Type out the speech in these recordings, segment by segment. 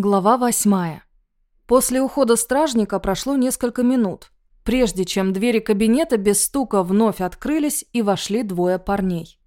Глава восьмая. После ухода стражника прошло несколько минут, прежде чем двери кабинета без стука вновь открылись и вошли двое парней.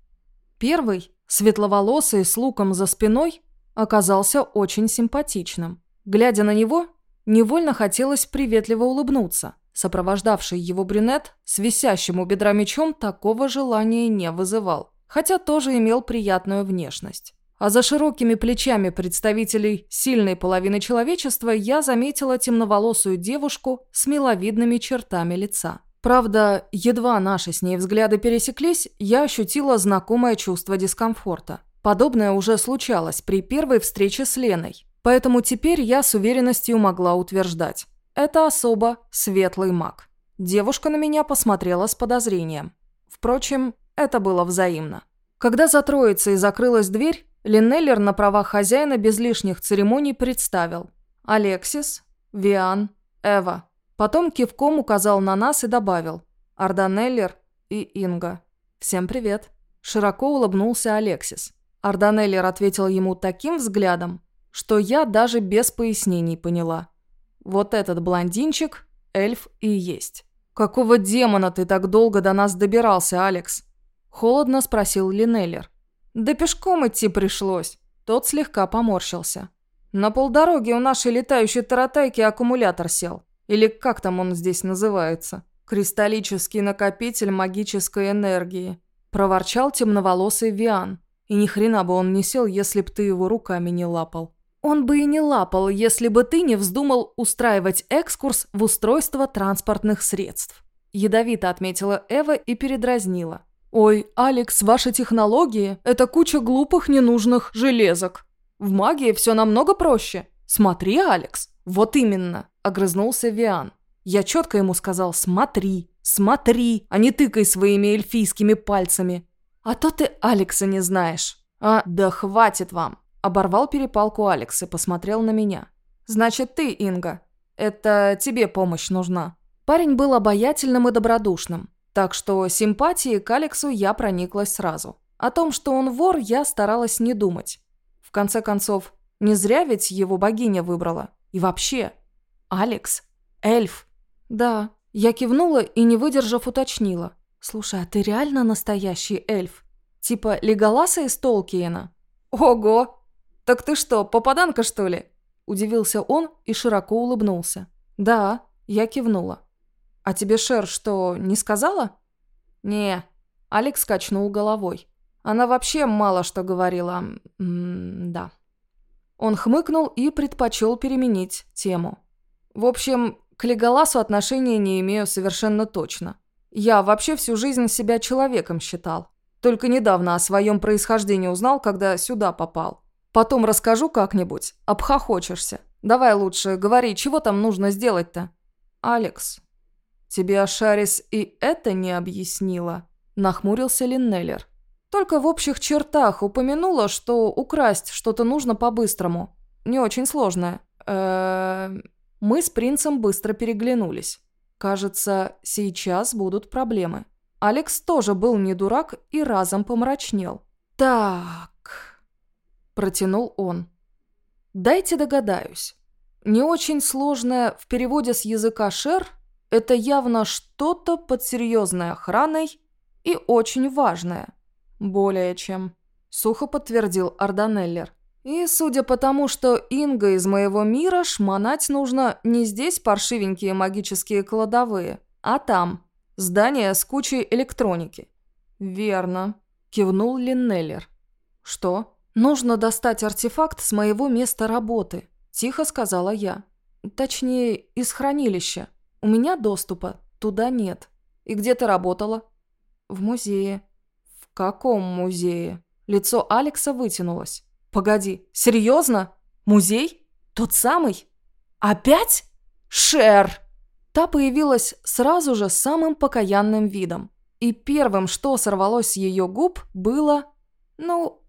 Первый, светловолосый с луком за спиной, оказался очень симпатичным. Глядя на него, невольно хотелось приветливо улыбнуться. Сопровождавший его брюнет с висящим у бедра мечом такого желания не вызывал, хотя тоже имел приятную внешность а за широкими плечами представителей сильной половины человечества я заметила темноволосую девушку с миловидными чертами лица. Правда, едва наши с ней взгляды пересеклись, я ощутила знакомое чувство дискомфорта. Подобное уже случалось при первой встрече с Леной, поэтому теперь я с уверенностью могла утверждать. Это особо светлый маг. Девушка на меня посмотрела с подозрением. Впрочем, это было взаимно. Когда за троицей закрылась дверь, Линнеллер на правах хозяина без лишних церемоний представил. Алексис, Виан, Эва. Потом кивком указал на нас и добавил. Арданеллер и Инга. «Всем привет». Широко улыбнулся Алексис. Арданеллер ответил ему таким взглядом, что я даже без пояснений поняла. Вот этот блондинчик – эльф и есть. «Какого демона ты так долго до нас добирался, Алекс?» Холодно спросил Линеллер. Да пешком идти пришлось. Тот слегка поморщился. На полдороги у нашей летающей таратайки аккумулятор сел. Или как там он здесь называется? Кристаллический накопитель магической энергии. Проворчал темноволосый Виан. И ни хрена бы он не сел, если б ты его руками не лапал. Он бы и не лапал, если бы ты не вздумал устраивать экскурс в устройство транспортных средств. Ядовито отметила Эва и передразнила. «Ой, Алекс, ваши технологии – это куча глупых ненужных железок. В магии все намного проще. Смотри, Алекс». «Вот именно», – огрызнулся Виан. Я четко ему сказал «смотри, смотри, а не тыкай своими эльфийскими пальцами». «А то ты Алекса не знаешь». «А, да хватит вам!» Оборвал перепалку Алекс и посмотрел на меня. «Значит, ты, Инга. Это тебе помощь нужна». Парень был обаятельным и добродушным. Так что симпатии к Алексу я прониклась сразу. О том, что он вор, я старалась не думать. В конце концов, не зря ведь его богиня выбрала. И вообще, Алекс – эльф. Да, я кивнула и, не выдержав, уточнила. «Слушай, а ты реально настоящий эльф? Типа Леголаса из Толкиена?» «Ого! Так ты что, попаданка, что ли?» Удивился он и широко улыбнулся. «Да», я кивнула. «А тебе Шер что, не сказала?» «Не». Алекс качнул головой. Она вообще мало что говорила. М -м да. Он хмыкнул и предпочел переменить тему. В общем, к Леголасу отношения не имею совершенно точно. Я вообще всю жизнь себя человеком считал. Только недавно о своем происхождении узнал, когда сюда попал. Потом расскажу как-нибудь, обхохочешься. Давай лучше, говори, чего там нужно сделать-то? Алекс, «Тебе Ашарис и это не объяснила?» – нахмурился Линнеллер. «Только в общих чертах упомянула, что украсть что-то нужно по-быстрому. Не очень сложное. Эээ...» Мы с принцем быстро переглянулись. Кажется, сейчас будут проблемы. Алекс тоже был не дурак и разом помрачнел. «Так...» – протянул он. «Дайте догадаюсь. Не очень сложное в переводе с языка «шер» Это явно что-то под серьезной охраной и очень важное. Более чем. Сухо подтвердил Арданеллер. И судя по тому, что Инга из моего мира, шмонать нужно не здесь паршивенькие магические кладовые, а там. Здание с кучей электроники. Верно. Кивнул Линнеллер. Что? Нужно достать артефакт с моего места работы. Тихо сказала я. Точнее, из хранилища. У меня доступа туда нет. И где ты работала? В музее. В каком музее? Лицо Алекса вытянулось. Погоди, серьезно? Музей? Тот самый? Опять? Шер! Та появилась сразу же самым покаянным видом. И первым, что сорвалось с ее губ, было... Ну,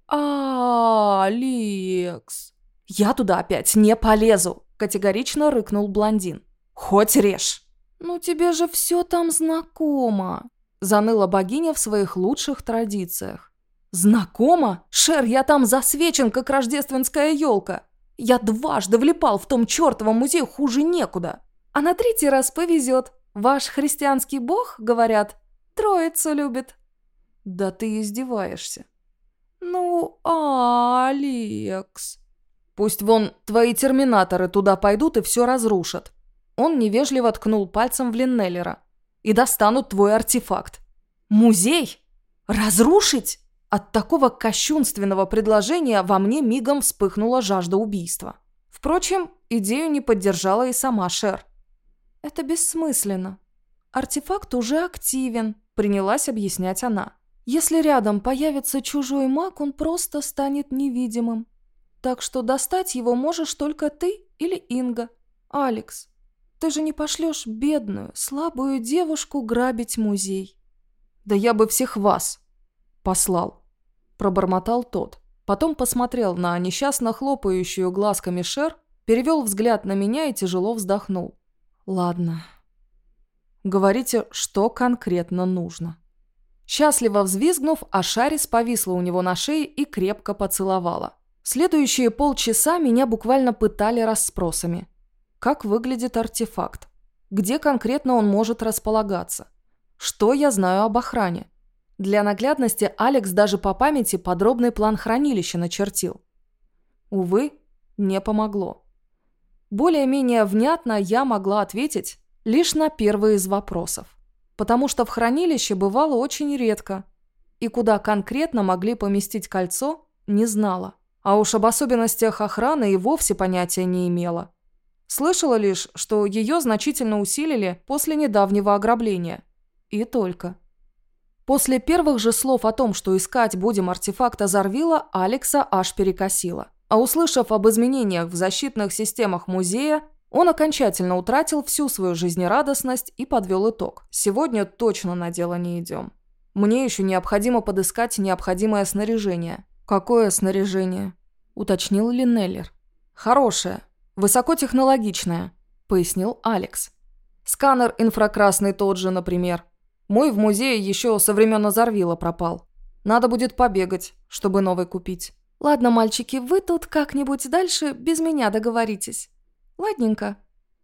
Алекс. Я туда опять не полезу, категорично рыкнул блондин. Хоть режь. «Ну тебе же все там знакомо», – заныла богиня в своих лучших традициях. «Знакомо? Шер, я там засвечен, как рождественская елка. Я дважды влипал в том чертовом музее хуже некуда. А на третий раз повезет. Ваш христианский бог, говорят, троицу любит. Да ты издеваешься. Ну, Алекс. Пусть вон твои терминаторы туда пойдут и все разрушат. Он невежливо ткнул пальцем в Линнеллера. И достанут твой артефакт. Музей? Разрушить? От такого кощунственного предложения во мне мигом вспыхнула жажда убийства. Впрочем, идею не поддержала и сама Шер. «Это бессмысленно. Артефакт уже активен», – принялась объяснять она. «Если рядом появится чужой маг, он просто станет невидимым. Так что достать его можешь только ты или Инга. Алекс, ты же не пошлешь бедную, слабую девушку грабить музей». «Да я бы всех вас послал», пробормотал тот. Потом посмотрел на несчастно хлопающую глазками Шер, перевел взгляд на меня и тяжело вздохнул. «Ладно. Говорите, что конкретно нужно». Счастливо взвизгнув, Ашарис повисла у него на шее и крепко поцеловала. Следующие полчаса меня буквально пытали расспросами. Как выглядит артефакт? Где конкретно он может располагаться? Что я знаю об охране? Для наглядности Алекс даже по памяти подробный план хранилища начертил. Увы, не помогло. Более-менее внятно я могла ответить лишь на первый из вопросов, потому что в хранилище бывало очень редко, и куда конкретно могли поместить кольцо, не знала. А уж об особенностях охраны и вовсе понятия не имела. Слышала лишь, что ее значительно усилили после недавнего ограбления. И только. После первых же слов о том, что искать будем артефакт Азарвила, Алекса аж перекосило. А услышав об изменениях в защитных системах музея, он окончательно утратил всю свою жизнерадостность и подвел итог. Сегодня точно на дело не идем. Мне еще необходимо подыскать необходимое снаряжение. Какое снаряжение? Уточнил Линнеллер. Хорошее. Высокотехнологичное, пояснил Алекс. Сканер инфракрасный тот же, например. Мой в музее еще со времен Азарвила пропал. Надо будет побегать, чтобы новый купить. Ладно, мальчики, вы тут как-нибудь дальше без меня договоритесь. Ладненько.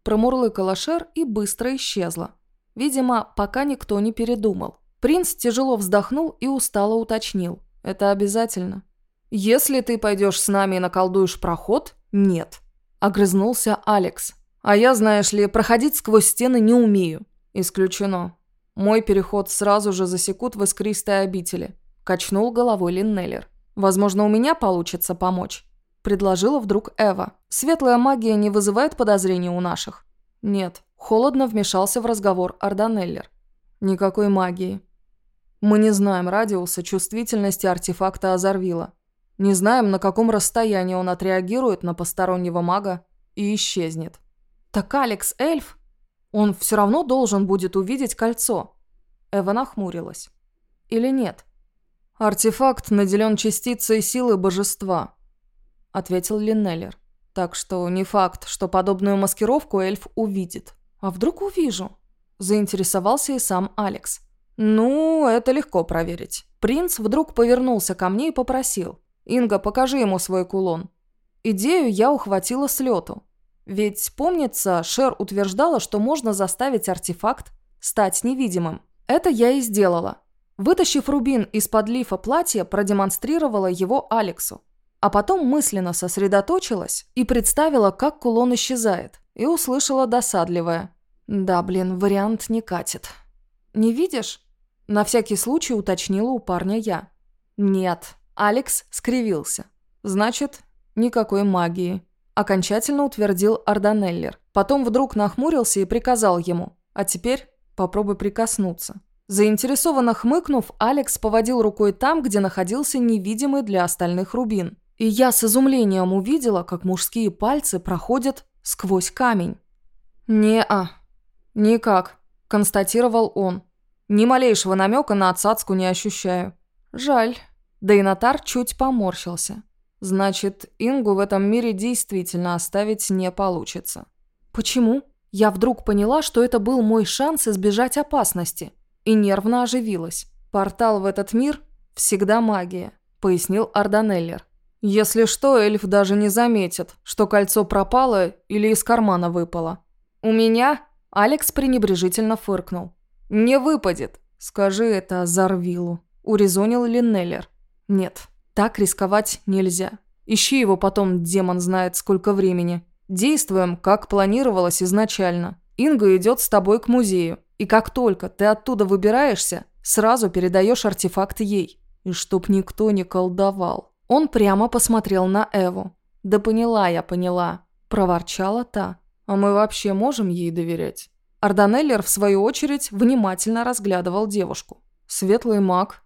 Промурлыкала Шер и быстро исчезла. Видимо, пока никто не передумал. Принц тяжело вздохнул и устало уточнил. Это обязательно. «Если ты пойдешь с нами и наколдуешь проход, нет», – огрызнулся Алекс. «А я, знаешь ли, проходить сквозь стены не умею». «Исключено. Мой переход сразу же засекут в искристой обители. Качнул головой Линнеллер. Возможно, у меня получится помочь. Предложила вдруг Эва. Светлая магия не вызывает подозрений у наших? Нет. Холодно вмешался в разговор Арданеллер. Никакой магии. Мы не знаем радиуса чувствительности артефакта Азарвила. Не знаем, на каком расстоянии он отреагирует на постороннего мага и исчезнет. Так Алекс эльф? Он все равно должен будет увидеть кольцо. Эва нахмурилась. Или нет? Артефакт наделен частицей силы божества, ответил Линнеллер. Так что не факт, что подобную маскировку эльф увидит. А вдруг увижу? Заинтересовался и сам Алекс. Ну, это легко проверить. Принц вдруг повернулся ко мне и попросил. «Инга, покажи ему свой кулон». Идею я ухватила с лету. Ведь, помнится, Шер утверждала, что можно заставить артефакт стать невидимым. Это я и сделала. Вытащив рубин из-под лифа платья, продемонстрировала его Алексу. А потом мысленно сосредоточилась и представила, как кулон исчезает. И услышала досадливое. «Да, блин, вариант не катит». «Не видишь?» На всякий случай уточнила у парня я. «Нет». Алекс скривился. «Значит, никакой магии» окончательно утвердил Арданеллер. Потом вдруг нахмурился и приказал ему «А теперь попробуй прикоснуться». Заинтересованно хмыкнув, Алекс поводил рукой там, где находился невидимый для остальных рубин. И я с изумлением увидела, как мужские пальцы проходят сквозь камень. «Не-а, никак», – констатировал он. «Ни малейшего намека на отсадку не ощущаю». «Жаль». Дейнатар чуть поморщился. Значит, Ингу в этом мире действительно оставить не получится. Почему? Я вдруг поняла, что это был мой шанс избежать опасности. И нервно оживилась. Портал в этот мир – всегда магия, пояснил Арданеллер. Если что, эльф даже не заметит, что кольцо пропало или из кармана выпало. У меня Алекс пренебрежительно фыркнул. «Не выпадет. Скажи это Зарвилу», – урезонил Линнеллер. «Нет, так рисковать нельзя. Ищи его потом, демон знает сколько времени. Действуем, как планировалось изначально. Инга идет с тобой к музею, и как только ты оттуда выбираешься, сразу передаешь артефакт ей. И чтоб никто не колдовал». Он прямо посмотрел на Эву. «Да поняла я, поняла», – проворчала та. «А мы вообще можем ей доверять?» Арданеллер, в свою очередь, внимательно разглядывал девушку. Светлый маг.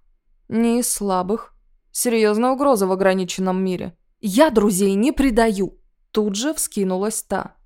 Не из слабых. Серьезная угроза в ограниченном мире. «Я друзей не предаю!» Тут же вскинулась та.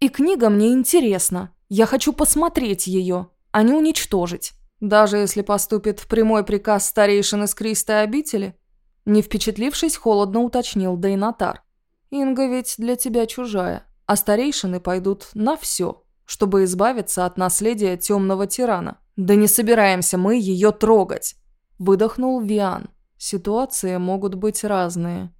«И книга мне интересна. Я хочу посмотреть ее, а не уничтожить. Даже если поступит в прямой приказ старейшины с Кристой обители?» Не впечатлившись, холодно уточнил Дейнатар. «Инга ведь для тебя чужая, а старейшины пойдут на все, чтобы избавиться от наследия темного тирана. Да не собираемся мы ее трогать!» Выдохнул Виан. Ситуации могут быть разные.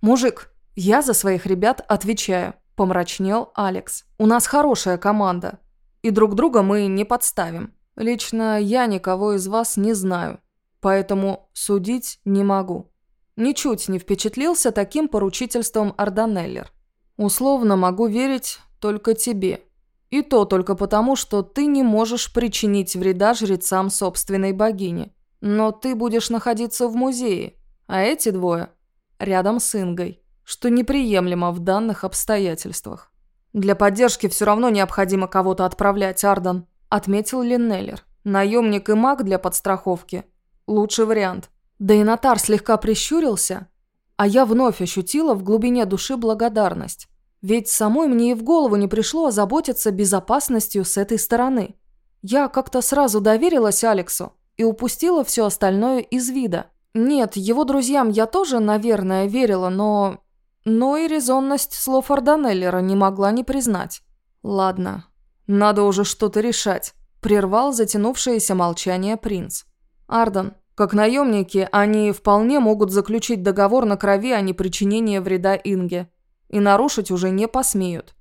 «Мужик, я за своих ребят отвечаю», – помрачнел Алекс. «У нас хорошая команда, и друг друга мы не подставим. Лично я никого из вас не знаю, поэтому судить не могу». Ничуть не впечатлился таким поручительством Арданеллер. «Условно могу верить только тебе. И то только потому, что ты не можешь причинить вреда жрецам собственной богини. Но ты будешь находиться в музее, а эти двое – рядом с Ингой, что неприемлемо в данных обстоятельствах. Для поддержки все равно необходимо кого-то отправлять, Ардан», – отметил Линнеллер. «Наемник и маг для подстраховки – лучший вариант». Да и Натар слегка прищурился, а я вновь ощутила в глубине души благодарность. Ведь самой мне и в голову не пришло озаботиться безопасностью с этой стороны. Я как-то сразу доверилась Алексу и упустила все остальное из вида. Нет, его друзьям я тоже, наверное, верила, но... Но и резонность слов Арданеллера не могла не признать. Ладно, надо уже что-то решать, прервал затянувшееся молчание принц. Ардан, как наемники, они вполне могут заключить договор на крови о непричинении вреда Инге. И нарушить уже не посмеют.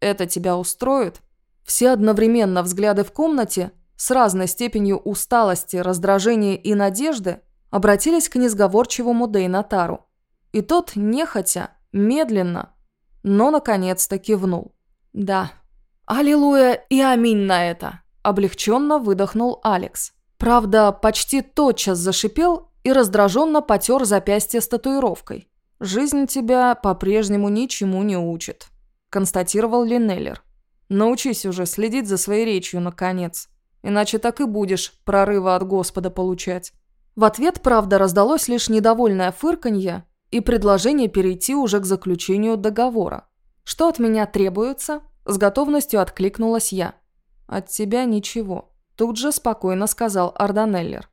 Это тебя устроит? Все одновременно взгляды в комнате с разной степенью усталости, раздражения и надежды обратились к несговорчивому Дейнатару. И тот, нехотя, медленно, но наконец-то кивнул. «Да. Аллилуйя и аминь на это!» – облегченно выдохнул Алекс. Правда, почти тотчас зашипел и раздраженно потер запястье с татуировкой. «Жизнь тебя по-прежнему ничему не учит», – констатировал Линнеллер. «Научись уже следить за своей речью, наконец. Иначе так и будешь прорыва от Господа получать». В ответ, правда, раздалось лишь недовольное фырканье и предложение перейти уже к заключению договора. «Что от меня требуется?» – с готовностью откликнулась я. «От тебя ничего». Тут же спокойно сказал Арданеллер.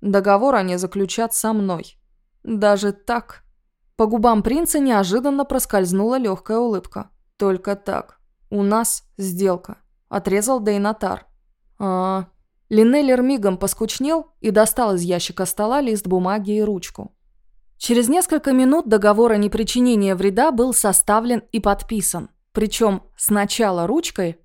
Договор они заключат со мной. Даже так? По губам принца неожиданно проскользнула легкая улыбка. Только так. У нас сделка. Отрезал Дейнатар. А. Линеллер мигом поскучнел и достал из ящика стола лист бумаги и ручку. Через несколько минут договор о непричинении вреда был составлен и подписан. Причем сначала ручкой,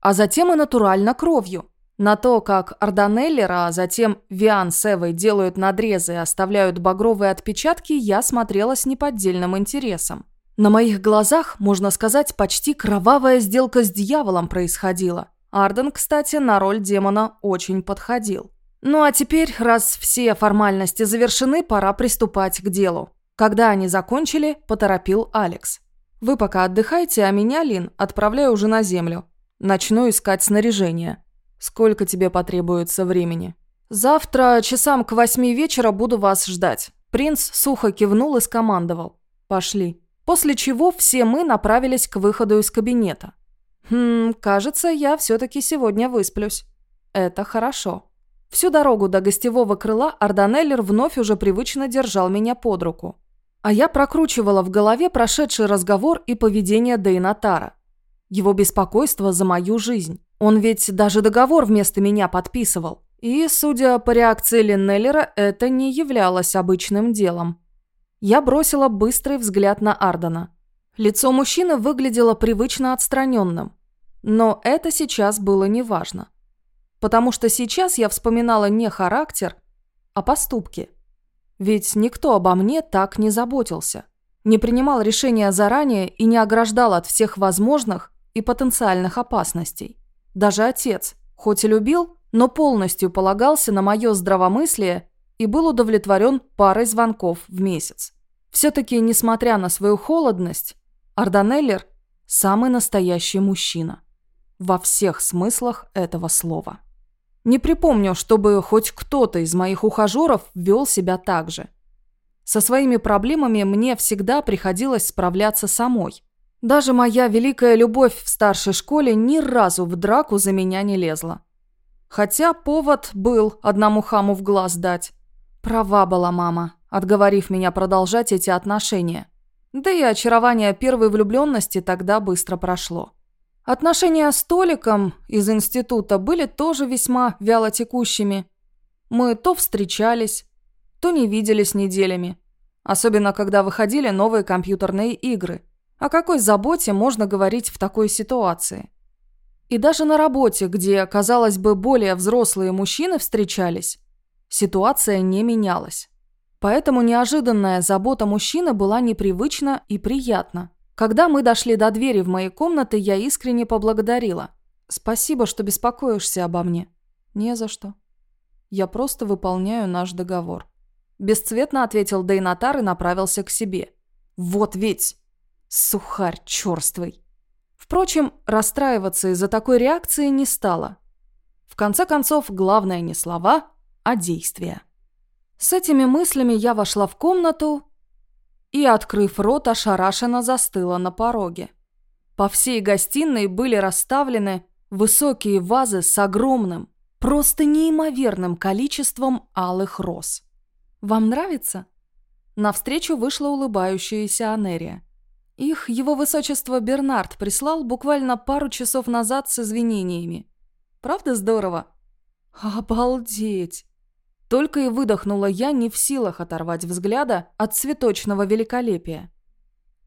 а затем и натурально кровью. На то, как Арданеллера, а затем Виан с Эвой делают надрезы и оставляют багровые отпечатки, я смотрела с неподдельным интересом. На моих глазах, можно сказать, почти кровавая сделка с дьяволом происходила. Арден, кстати, на роль демона очень подходил. Ну а теперь, раз все формальности завершены, пора приступать к делу. Когда они закончили, поторопил Алекс. «Вы пока отдыхайте, а меня, Лин, отправляю уже на землю. Начну искать снаряжение». Сколько тебе потребуется времени? Завтра часам к восьми вечера буду вас ждать. Принц сухо кивнул и скомандовал. Пошли. После чего все мы направились к выходу из кабинета. Хм, кажется, я все-таки сегодня высплюсь. Это хорошо. Всю дорогу до гостевого крыла Арданеллер вновь уже привычно держал меня под руку. А я прокручивала в голове прошедший разговор и поведение Дейнатара. Его беспокойство за мою жизнь. Он ведь даже договор вместо меня подписывал. И, судя по реакции Линнеллера, это не являлось обычным делом. Я бросила быстрый взгляд на Ардена. Лицо мужчины выглядело привычно отстраненным. Но это сейчас было неважно. Потому что сейчас я вспоминала не характер, а поступки. Ведь никто обо мне так не заботился. Не принимал решения заранее и не ограждал от всех возможных и потенциальных опасностей. Даже отец, хоть и любил, но полностью полагался на мое здравомыслие и был удовлетворен парой звонков в месяц. Все-таки, несмотря на свою холодность, Арданеллер – самый настоящий мужчина. Во всех смыслах этого слова. Не припомню, чтобы хоть кто-то из моих ухажеров вел себя так же. Со своими проблемами мне всегда приходилось справляться самой. Даже моя великая любовь в старшей школе ни разу в драку за меня не лезла. Хотя повод был одному хаму в глаз дать. Права была мама, отговорив меня продолжать эти отношения. Да и очарование первой влюбленности тогда быстро прошло. Отношения с Толиком из института были тоже весьма вялотекущими. Мы то встречались, то не виделись неделями. Особенно, когда выходили новые компьютерные игры. О какой заботе можно говорить в такой ситуации? И даже на работе, где, казалось бы, более взрослые мужчины встречались, Ситуация не менялась. Поэтому неожиданная забота мужчины была непривычна и приятна. Когда мы дошли до двери в моей комнаты, я искренне поблагодарила. «Спасибо, что беспокоишься обо мне». «Не за что. Я просто выполняю наш договор». Бесцветно ответил Дейнатар и направился к себе. «Вот ведь! Сухарь черствый!» Впрочем, расстраиваться из-за такой реакции не стало. В конце концов, главное не слова, а действия. С этими мыслями я вошла в комнату и, открыв рот, ошарашенно застыла на пороге. По всей гостиной были расставлены высокие вазы с огромным, просто неимоверным количеством алых роз. «Вам нравится?» Навстречу вышла улыбающаяся Анерия. Их его высочество Бернард прислал буквально пару часов назад с извинениями. Правда здорово? Обалдеть! Только и выдохнула я, не в силах оторвать взгляда от цветочного великолепия.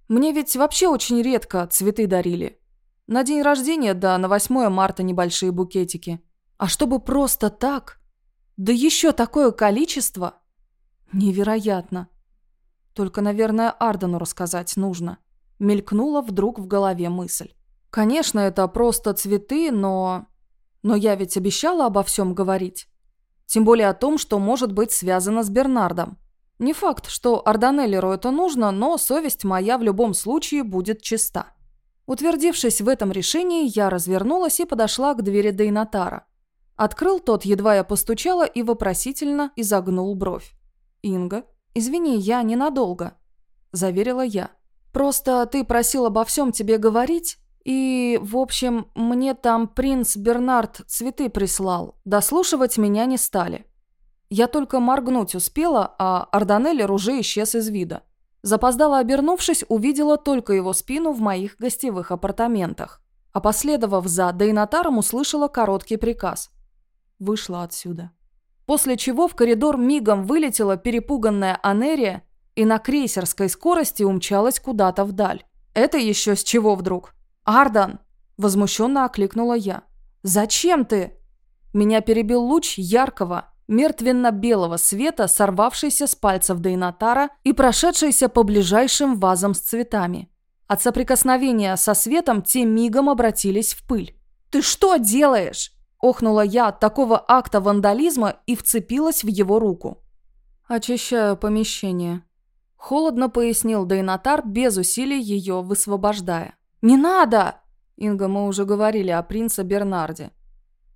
Мне ведь вообще очень редко цветы дарили. На день рождения, да на 8 марта небольшие букетики. А чтобы просто так? Да еще такое количество? Невероятно. Только, наверное, Ардену рассказать нужно. Мелькнула вдруг в голове мысль. Конечно, это просто цветы, но... Но я ведь обещала обо всем говорить. Тем более о том, что может быть связано с Бернардом. Не факт, что Арданеллеру это нужно, но совесть моя в любом случае будет чиста. Утвердившись в этом решении, я развернулась и подошла к двери Дейнатара. Открыл тот, едва я постучала, и вопросительно изогнул бровь. «Инга, извини, я ненадолго», – заверила я. «Просто ты просил обо всем тебе говорить, и, в общем, мне там принц Бернард цветы прислал. Дослушивать меня не стали. Я только моргнуть успела, а Арданеллер уже исчез из вида. Запоздала обернувшись, увидела только его спину в моих гостевых апартаментах. А последовав за Дейнатаром, услышала короткий приказ. Вышла отсюда. После чего в коридор мигом вылетела перепуганная Анерия и на крейсерской скорости умчалась куда-то вдаль. Это еще с чего вдруг? «Ардан!» – возмущенно окликнула я. «Зачем ты?» Меня перебил луч яркого, мертвенно-белого света, сорвавшийся с пальцев Дейнатара и прошедшийся по ближайшим вазам с цветами. От соприкосновения со светом те мигом обратились в пыль. «Ты что делаешь?» – охнула я от такого акта вандализма и вцепилась в его руку. «Очищаю помещение», – холодно пояснил Дейнатар, без усилий ее высвобождая. «Не надо!» Инга, мы уже говорили о принце Бернарде.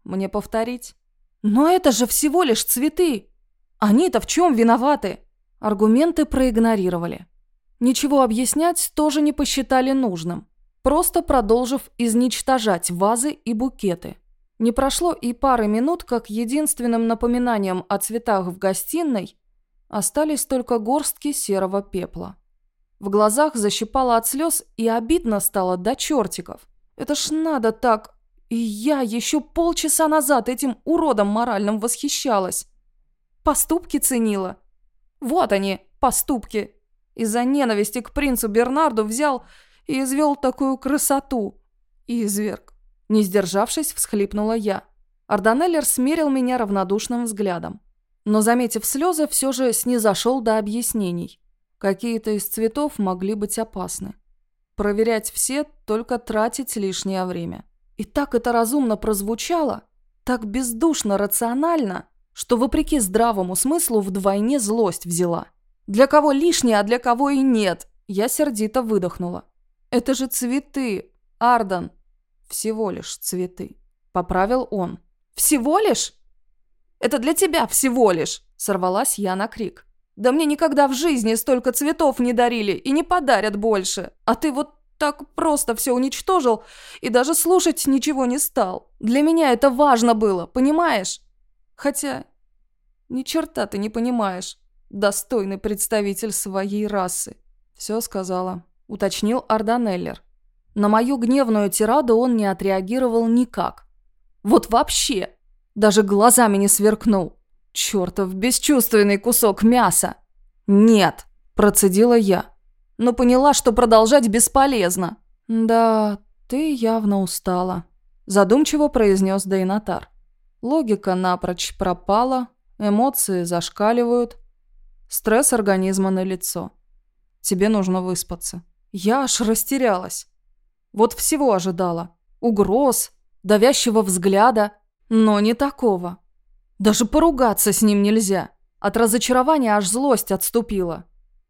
Мне повторить? «Но это же всего лишь цветы! Они-то в чем виноваты?» Аргументы проигнорировали. Ничего объяснять тоже не посчитали нужным, просто продолжив изничтожать вазы и букеты. Не прошло и пары минут, как единственным напоминанием о цветах в гостиной остались только горстки серого пепла. В глазах защипало от слез и обидно стало до чертиков. Это ж надо так. И я еще полчаса назад этим уродом моральным восхищалась. Поступки ценила. Вот они, поступки. Из-за ненависти к принцу Бернарду взял и извел такую красоту. Изверг. Не сдержавшись, всхлипнула я. Арданеллер смерил меня равнодушным взглядом. Но, заметив слезы, все же снизошел до объяснений. Какие-то из цветов могли быть опасны. Проверять все, только тратить лишнее время. И так это разумно прозвучало, так бездушно рационально, что, вопреки здравому смыслу, вдвойне злость взяла. Для кого лишнее, а для кого и нет. Я сердито выдохнула. Это же цветы, Ардан. Всего лишь цветы. Поправил он. Всего лишь? Это для тебя всего лишь. Сорвалась я на крик. Да мне никогда в жизни столько цветов не дарили и не подарят больше. А ты вот так просто все уничтожил и даже слушать ничего не стал. Для меня это важно было, понимаешь? Хотя ни черта ты не понимаешь. Достойный представитель своей расы. Все сказала, уточнил Арданеллер. На мою гневную тираду он не отреагировал никак. Вот вообще. Даже глазами не сверкнул. Чертов бесчувственный кусок мяса. Нет, процедила я. Но поняла, что продолжать бесполезно. Да, ты явно устала. Задумчиво произнес Дейнатар. Логика напрочь пропала, эмоции зашкаливают. Стресс организма на лицо. Тебе нужно выспаться. Я аж растерялась. Вот всего ожидала. Угроз, давящего взгляда, но не такого. Даже поругаться с ним нельзя. От разочарования аж злость отступила.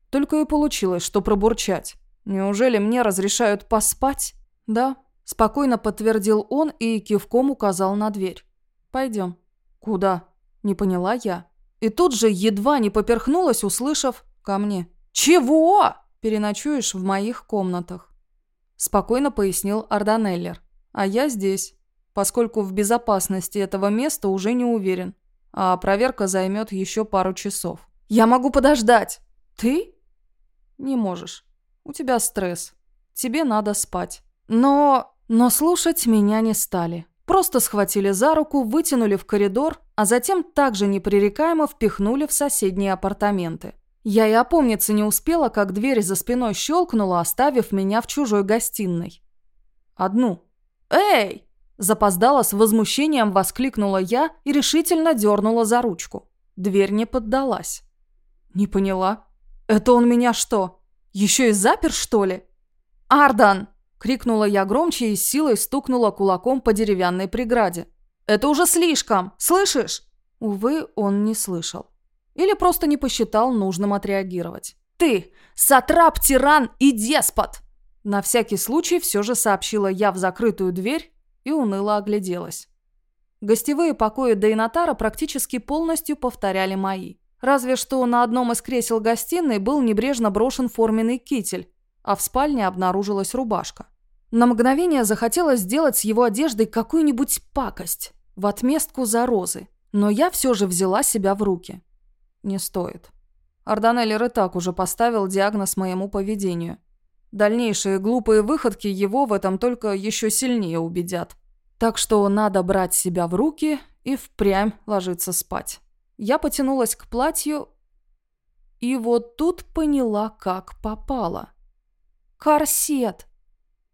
Только и получилось, что пробурчать. Неужели мне разрешают поспать? Да, спокойно подтвердил он и кивком указал на дверь. Пойдем. Куда? Не поняла я. И тут же едва не поперхнулась, услышав ко мне. Чего? Переночуешь в моих комнатах. Спокойно пояснил Арданеллер. А я здесь поскольку в безопасности этого места уже не уверен, а проверка займет еще пару часов. «Я могу подождать!» «Ты?» «Не можешь. У тебя стресс. Тебе надо спать». Но... Но слушать меня не стали. Просто схватили за руку, вытянули в коридор, а затем также непререкаемо впихнули в соседние апартаменты. Я и опомниться не успела, как дверь за спиной щелкнула, оставив меня в чужой гостиной. Одну. «Эй!» Запоздала с возмущением воскликнула я и решительно дернула за ручку. Дверь не поддалась. Не поняла. Это он меня что, еще и запер, что ли? «Ардан!» – крикнула я громче и с силой стукнула кулаком по деревянной преграде. «Это уже слишком! Слышишь?» Увы, он не слышал. Или просто не посчитал нужным отреагировать. «Ты! Сатрап, тиран и деспот!» На всякий случай все же сообщила я в закрытую дверь и уныло огляделась. Гостевые покои Дейнатара практически полностью повторяли мои. Разве что на одном из кресел гостиной был небрежно брошен форменный китель, а в спальне обнаружилась рубашка. На мгновение захотелось сделать с его одеждой какую-нибудь пакость в отместку за розы, но я все же взяла себя в руки. Не стоит. Арданеллер и так уже поставил диагноз моему поведению. Дальнейшие глупые выходки его в этом только еще сильнее убедят. Так что надо брать себя в руки и впрямь ложиться спать. Я потянулась к платью и вот тут поняла, как попало. Корсет!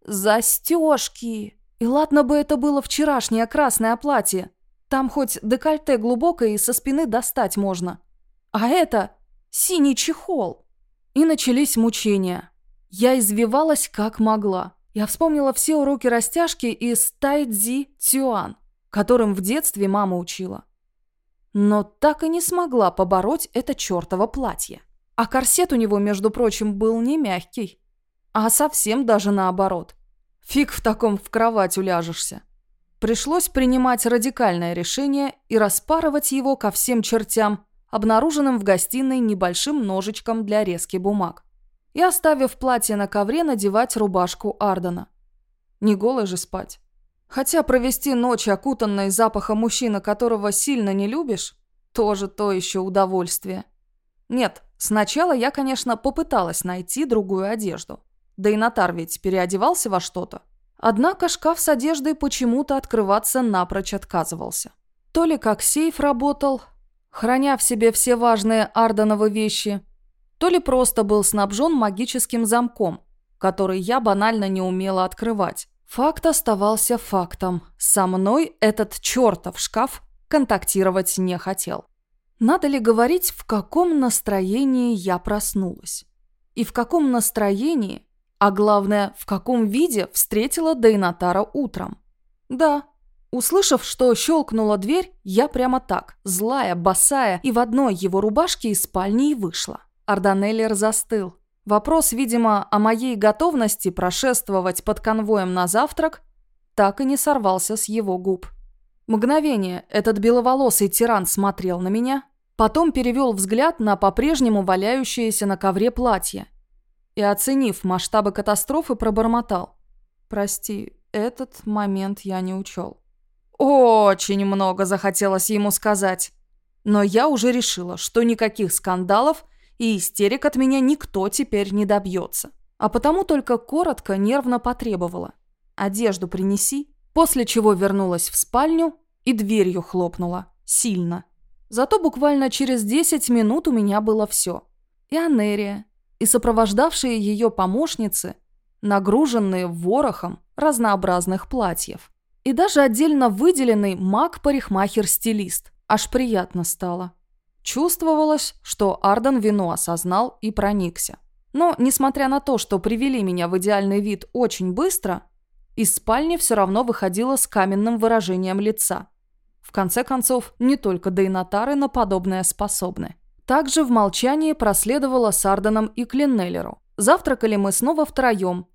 Застежки! И ладно бы это было вчерашнее красное платье. Там хоть декольте глубокое и со спины достать можно. А это синий чехол. И начались мучения. Я извивалась как могла. Я вспомнила все уроки растяжки из Тайцзи Цюан, которым в детстве мама учила. Но так и не смогла побороть это чертово платье. А корсет у него, между прочим, был не мягкий, а совсем даже наоборот. Фиг в таком в кровать уляжешься. Пришлось принимать радикальное решение и распарывать его ко всем чертям, обнаруженным в гостиной небольшим ножичком для резки бумаг и, оставив платье на ковре, надевать рубашку Ардена. Не голой же спать. Хотя провести ночь, окутанной запахом мужчины, которого сильно не любишь, тоже то еще удовольствие. Нет, сначала я, конечно, попыталась найти другую одежду. Да и Натар ведь переодевался во что-то. Однако шкаф с одеждой почему-то открываться напрочь отказывался. То ли как сейф работал, храня в себе все важные Арденовы вещи – то ли просто был снабжен магическим замком, который я банально не умела открывать. Факт оставался фактом. Со мной этот чертов шкаф контактировать не хотел. Надо ли говорить, в каком настроении я проснулась? И в каком настроении, а главное, в каком виде встретила Дейнатара утром? Да, услышав, что щелкнула дверь, я прямо так, злая, босая и в одной его рубашке из спальни и вышла. Арданеллер застыл. Вопрос, видимо, о моей готовности прошествовать под конвоем на завтрак так и не сорвался с его губ. Мгновение этот беловолосый тиран смотрел на меня, потом перевел взгляд на по-прежнему валяющееся на ковре платье и, оценив масштабы катастрофы, пробормотал. «Прости, этот момент я не учел». Очень много захотелось ему сказать. Но я уже решила, что никаких скандалов и истерик от меня никто теперь не добьется. А потому только коротко, нервно потребовала. «Одежду принеси», после чего вернулась в спальню и дверью хлопнула. Сильно. Зато буквально через 10 минут у меня было все. И Анерия, и сопровождавшие ее помощницы, нагруженные ворохом разнообразных платьев. И даже отдельно выделенный маг-парикмахер-стилист. Аж приятно стало. Чувствовалось, что Арден вину осознал и проникся. Но, несмотря на то, что привели меня в идеальный вид очень быстро, из спальни все равно выходила с каменным выражением лица. В конце концов, не только Дейнатары на подобное способны. Также в молчании проследовала с Арденом и Клиннеллеру. Завтракали мы снова втроем.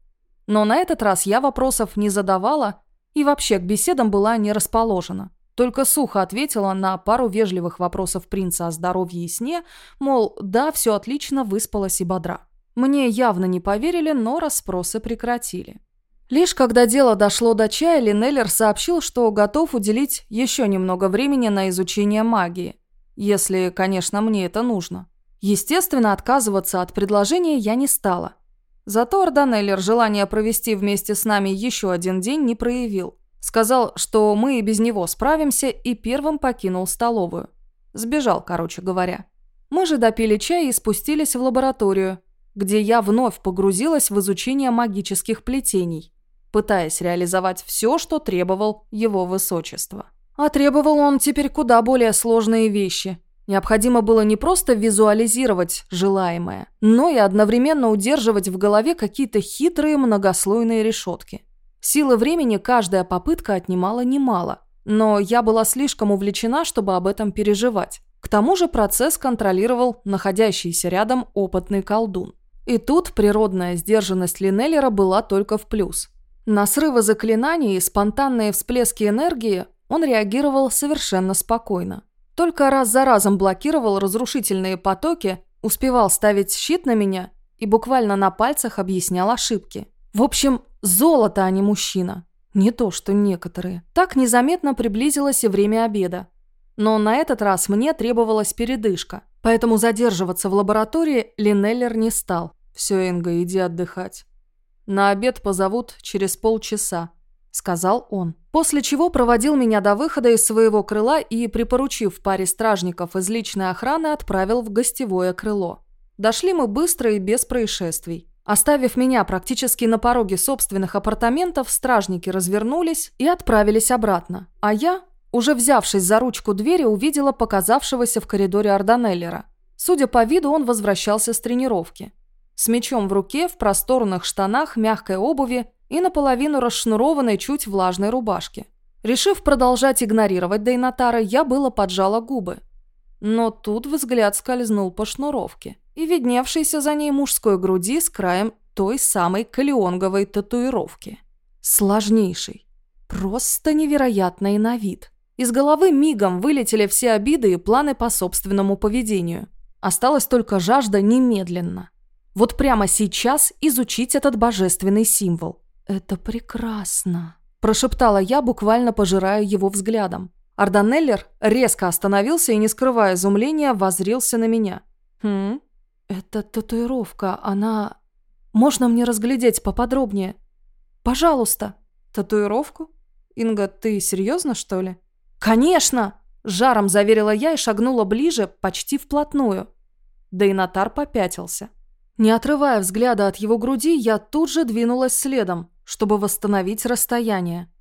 Но на этот раз я вопросов не задавала и вообще к беседам была не расположена. Только сухо ответила на пару вежливых вопросов принца о здоровье и сне, мол, да, все отлично, выспалась и бодра. Мне явно не поверили, но расспросы прекратили. Лишь когда дело дошло до чая, Линеллер сообщил, что готов уделить еще немного времени на изучение магии. Если, конечно, мне это нужно. Естественно, отказываться от предложения я не стала. Зато Арданеллер желание провести вместе с нами еще один день не проявил. Сказал, что мы и без него справимся, и первым покинул столовую. Сбежал, короче говоря. Мы же допили чай и спустились в лабораторию, где я вновь погрузилась в изучение магических плетений, пытаясь реализовать все, что требовал его высочество. А требовал он теперь куда более сложные вещи. Необходимо было не просто визуализировать желаемое, но и одновременно удерживать в голове какие-то хитрые многослойные решетки. Силы времени каждая попытка отнимала немало, но я была слишком увлечена, чтобы об этом переживать. К тому же процесс контролировал находящийся рядом опытный колдун. И тут природная сдержанность Линеллера была только в плюс. На срывы заклинаний и спонтанные всплески энергии он реагировал совершенно спокойно. Только раз за разом блокировал разрушительные потоки, успевал ставить щит на меня и буквально на пальцах объяснял ошибки. В общем, Золото, а не мужчина. Не то, что некоторые. Так незаметно приблизилось и время обеда. Но на этот раз мне требовалась передышка. Поэтому задерживаться в лаборатории Линеллер не стал. «Все, Инга, иди отдыхать. На обед позовут через полчаса», – сказал он. После чего проводил меня до выхода из своего крыла и, припоручив паре стражников из личной охраны, отправил в гостевое крыло. Дошли мы быстро и без происшествий. Оставив меня практически на пороге собственных апартаментов, стражники развернулись и отправились обратно. А я, уже взявшись за ручку двери, увидела показавшегося в коридоре Арданеллера. Судя по виду, он возвращался с тренировки. С мечом в руке, в просторных штанах, мягкой обуви и наполовину расшнурованной чуть влажной рубашке. Решив продолжать игнорировать Дейнатара, я было поджала губы. Но тут взгляд скользнул по шнуровке и видневшейся за ней мужской груди с краем той самой калионговой татуировки. Сложнейший. Просто невероятный на вид. Из головы мигом вылетели все обиды и планы по собственному поведению. Осталась только жажда немедленно. Вот прямо сейчас изучить этот божественный символ. «Это прекрасно», – прошептала я, буквально пожирая его взглядом. Арданеллер резко остановился и, не скрывая изумления, возрился на меня. «Хм, «Это татуировка, она... Можно мне разглядеть поподробнее? Пожалуйста!» «Татуировку? Инга, ты серьезно, что ли?» «Конечно!» – жаром заверила я и шагнула ближе, почти вплотную. да и Натар попятился. Не отрывая взгляда от его груди, я тут же двинулась следом, чтобы восстановить расстояние.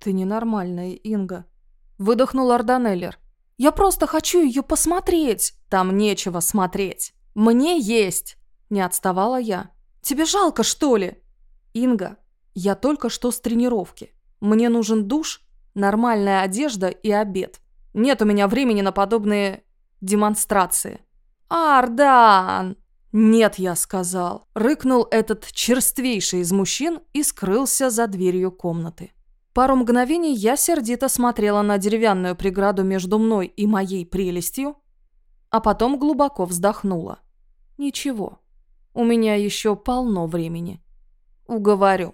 «Ты ненормальная, Инга», – выдохнул Арданеллер. «Я просто хочу ее посмотреть!» «Там нечего смотреть!» «Мне есть!» – не отставала я. «Тебе жалко, что ли?» «Инга, я только что с тренировки. Мне нужен душ, нормальная одежда и обед. Нет у меня времени на подобные демонстрации». «Ардан!» «Нет, я сказал», – рыкнул этот черствейший из мужчин и скрылся за дверью комнаты. Пару мгновений я сердито смотрела на деревянную преграду между мной и моей прелестью, а потом глубоко вздохнула. «Ничего, у меня еще полно времени. Уговорю».